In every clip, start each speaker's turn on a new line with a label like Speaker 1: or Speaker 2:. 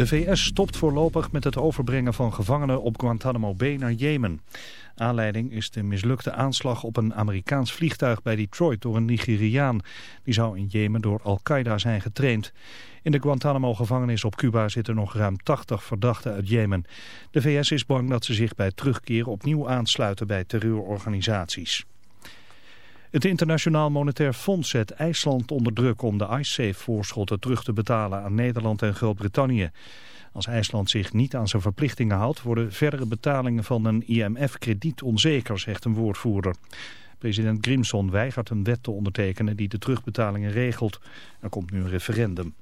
Speaker 1: De VS stopt voorlopig met het overbrengen van gevangenen op Guantanamo Bay naar Jemen. Aanleiding is de mislukte aanslag op een Amerikaans vliegtuig bij Detroit door een Nigeriaan. Die zou in Jemen door Al-Qaeda zijn getraind. In de Guantanamo-gevangenis op Cuba zitten nog ruim 80 verdachten uit Jemen. De VS is bang dat ze zich bij terugkeer opnieuw aansluiten bij terreurorganisaties. Het Internationaal Monetair Fonds zet IJsland onder druk om de IceSafe-voorschotten terug te betalen aan Nederland en Groot-Brittannië. Als IJsland zich niet aan zijn verplichtingen houdt, worden verdere betalingen van een IMF-krediet onzeker, zegt een woordvoerder. President Grimson weigert een wet te ondertekenen die de terugbetalingen regelt. Er komt nu een referendum.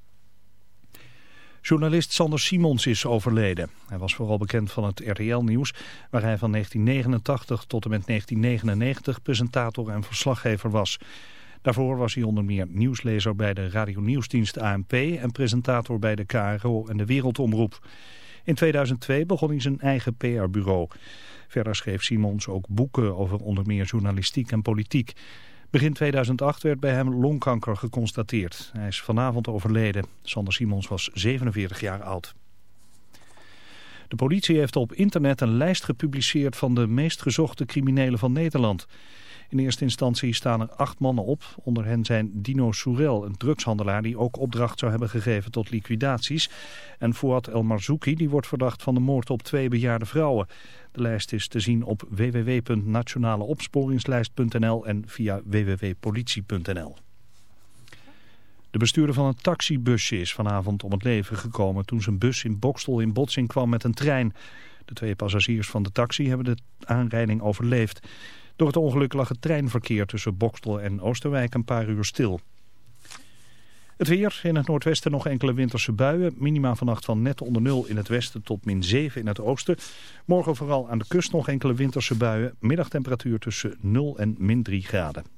Speaker 1: Journalist Sander Simons is overleden. Hij was vooral bekend van het RTL-nieuws, waar hij van 1989 tot en met 1999 presentator en verslaggever was. Daarvoor was hij onder meer nieuwslezer bij de radionieuwsdienst ANP en presentator bij de KRO en de Wereldomroep. In 2002 begon hij zijn eigen PR-bureau. Verder schreef Simons ook boeken over onder meer journalistiek en politiek. Begin 2008 werd bij hem longkanker geconstateerd. Hij is vanavond overleden. Sander Simons was 47 jaar oud. De politie heeft op internet een lijst gepubliceerd van de meest gezochte criminelen van Nederland. In eerste instantie staan er acht mannen op. Onder hen zijn Dino Sourel, een drugshandelaar die ook opdracht zou hebben gegeven tot liquidaties. En Fouad El Marzouki, die wordt verdacht van de moord op twee bejaarde vrouwen. De lijst is te zien op www.nationaleopsporingslijst.nl en via www.politie.nl. De bestuurder van een taxibusje is vanavond om het leven gekomen toen zijn bus in Bokstel in botsing kwam met een trein. De twee passagiers van de taxi hebben de aanrijding overleefd. Door het ongeluk lag het treinverkeer tussen Bokstel en Oosterwijk een paar uur stil. Het weer, in het noordwesten nog enkele winterse buien. Minima vannacht van net onder nul in het westen tot min 7 in het oosten. Morgen vooral aan de kust nog enkele winterse buien. Middagtemperatuur tussen 0 en min 3 graden.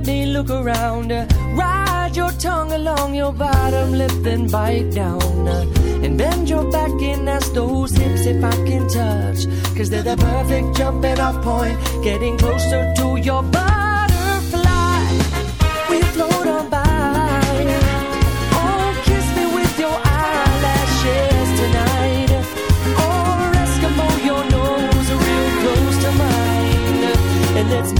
Speaker 2: Let me look around. Ride your tongue along your bottom lip, then bite down. And bend your back and ask those hips if I can touch. Cause they're the perfect jumping off point, getting closer to your butterfly. We float on by. Oh, kiss me with your eyelashes tonight. Or your nose real close to mine. And let's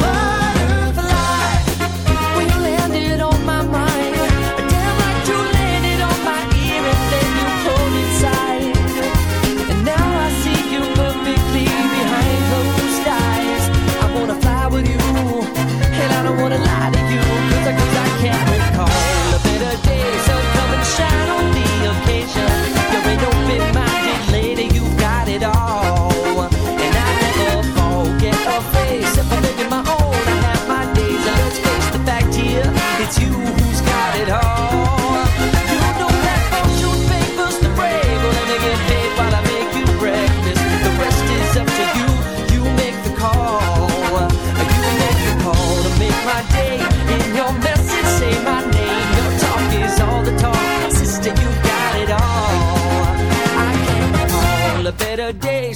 Speaker 2: Ba. Butterfly, when you landed on my mind.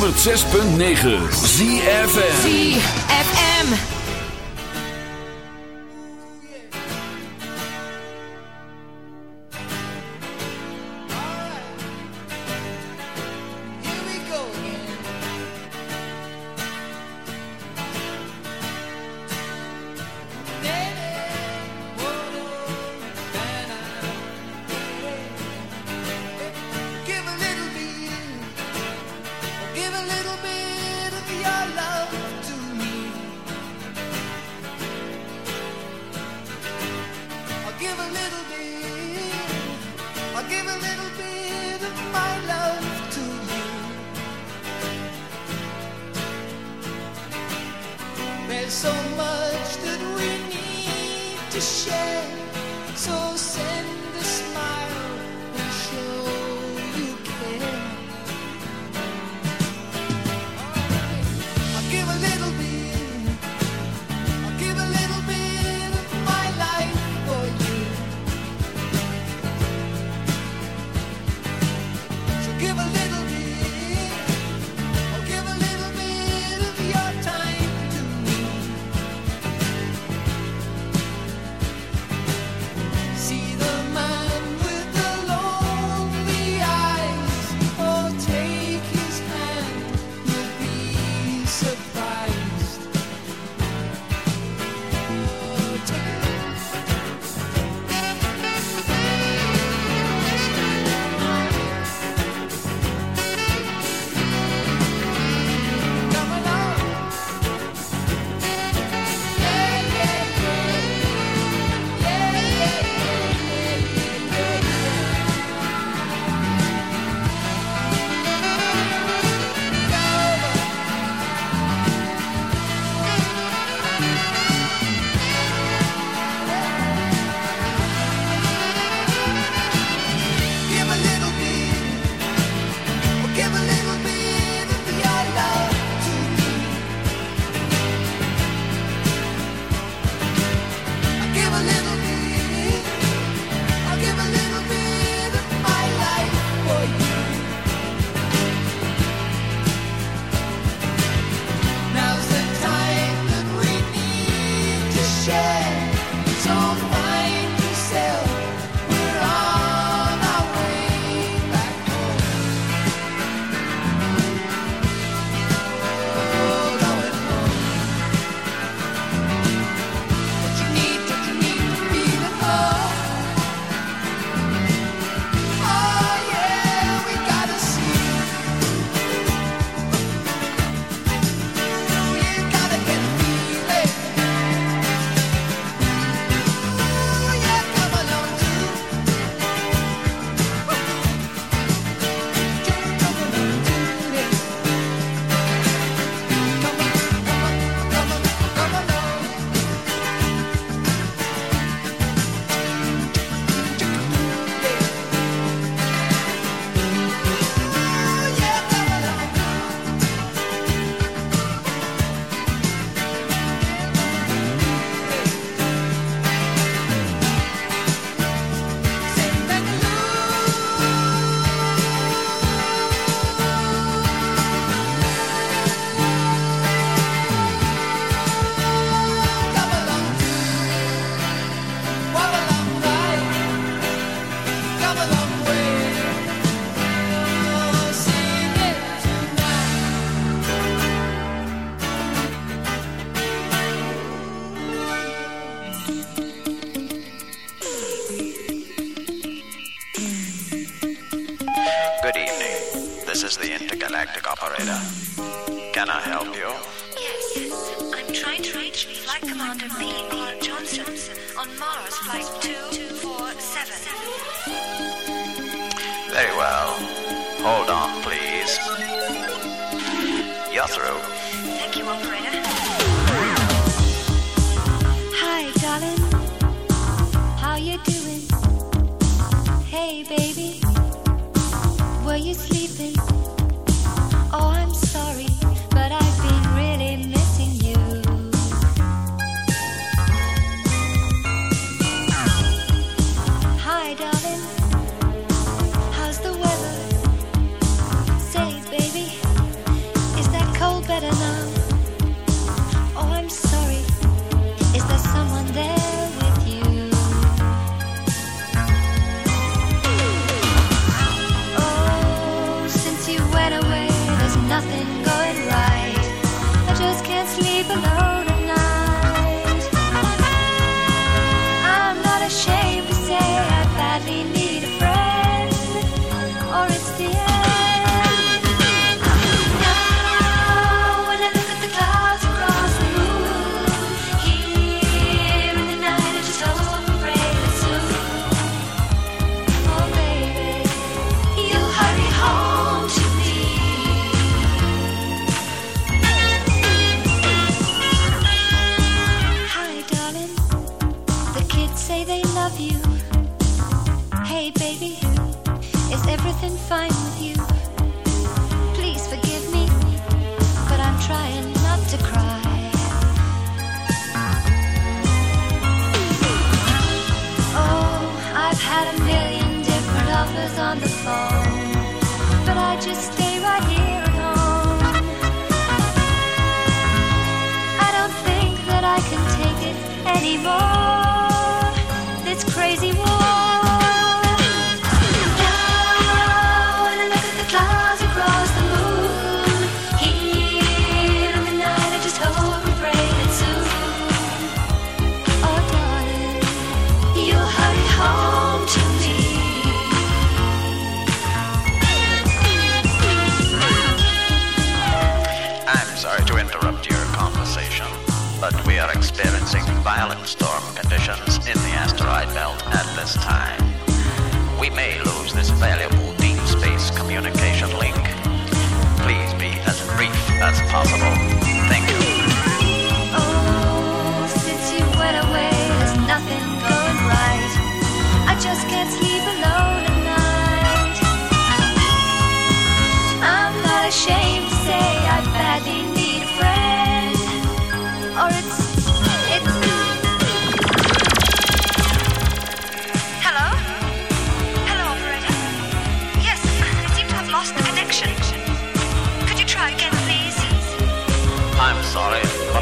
Speaker 3: 106.9 ZFM.
Speaker 4: ZFM.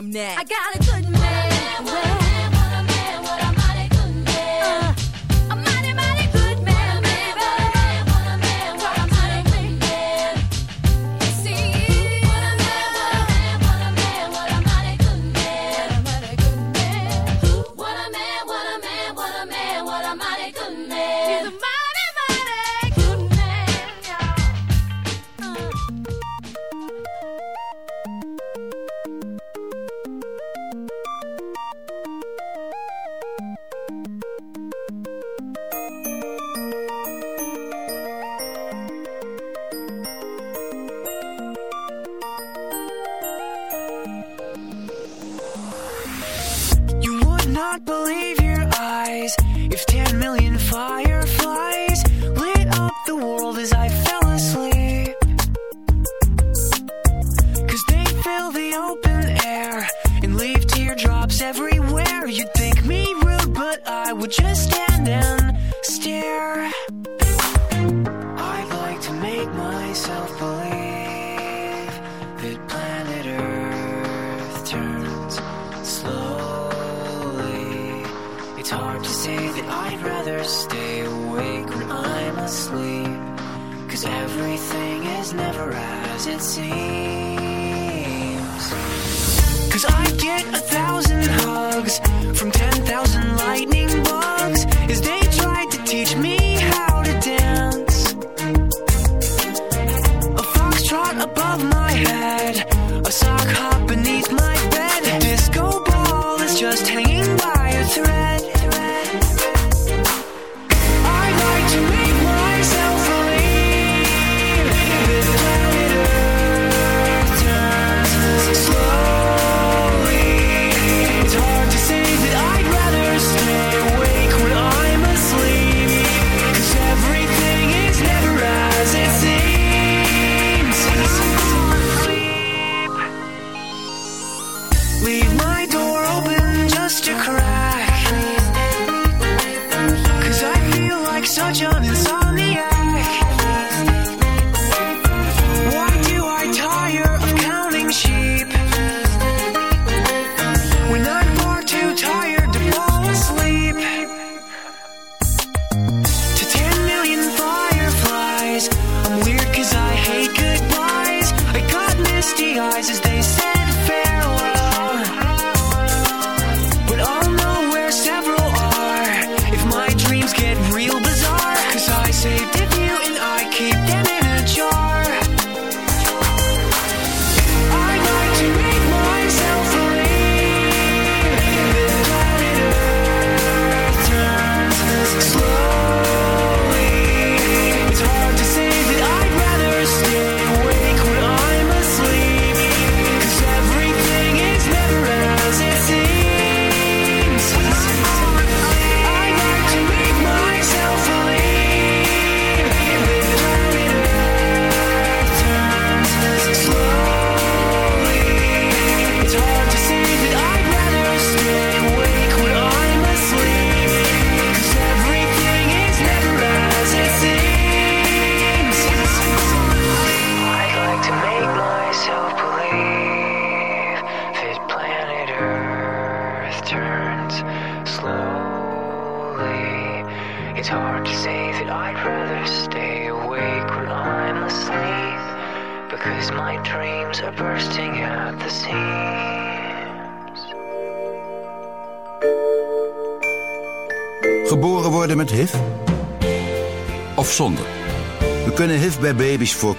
Speaker 5: them next.
Speaker 6: I
Speaker 7: got
Speaker 8: If 10 million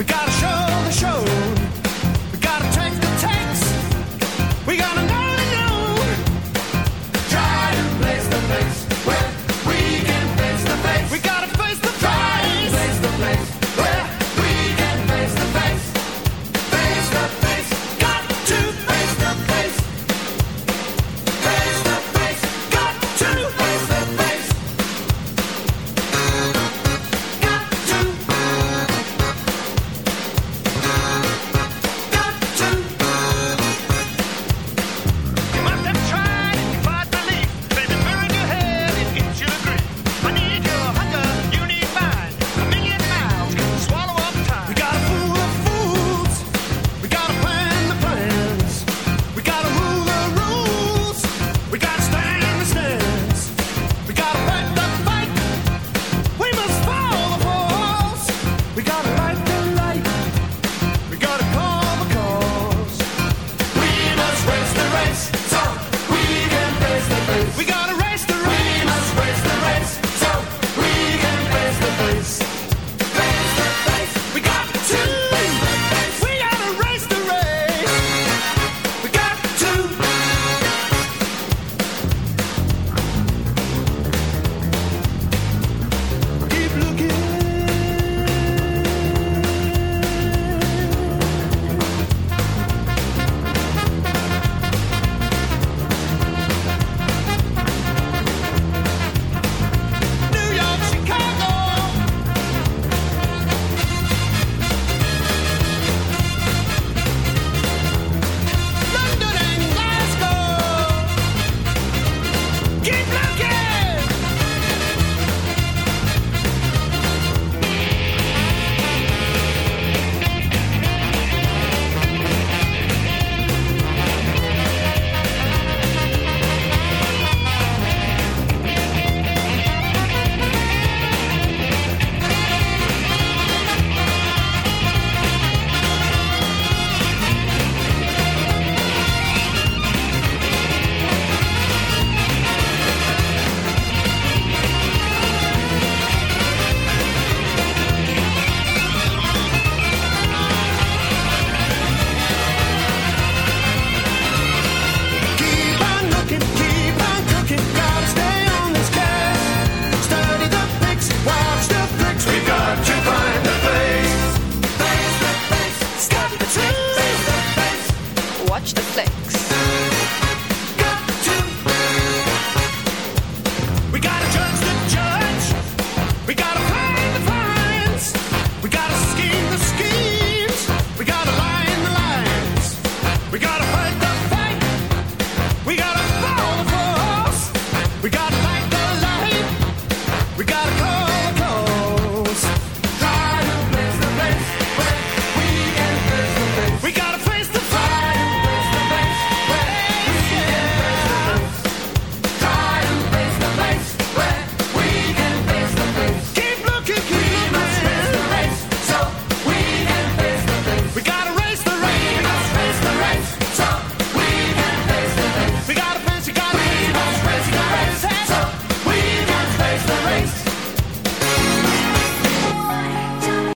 Speaker 8: We gotta